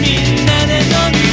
みんなで飲み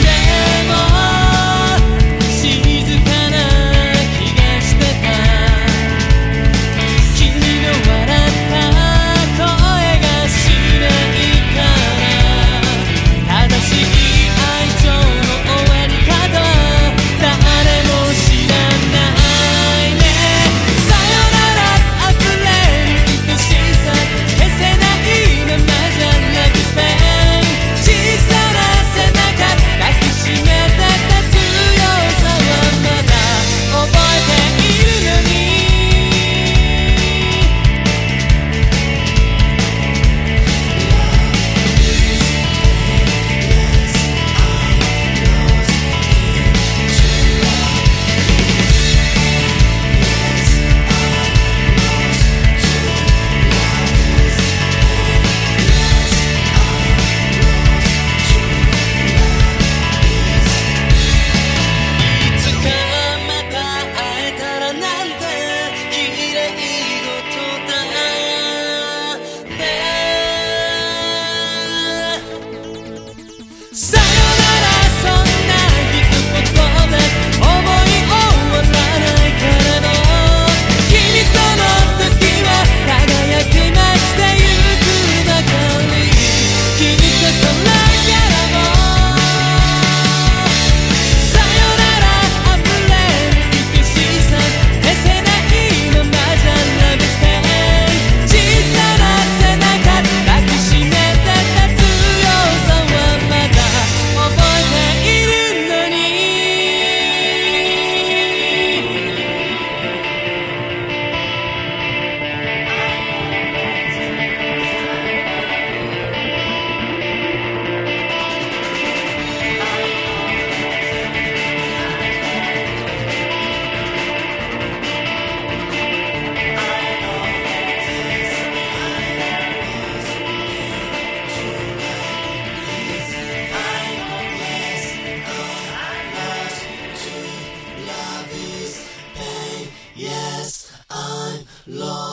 love.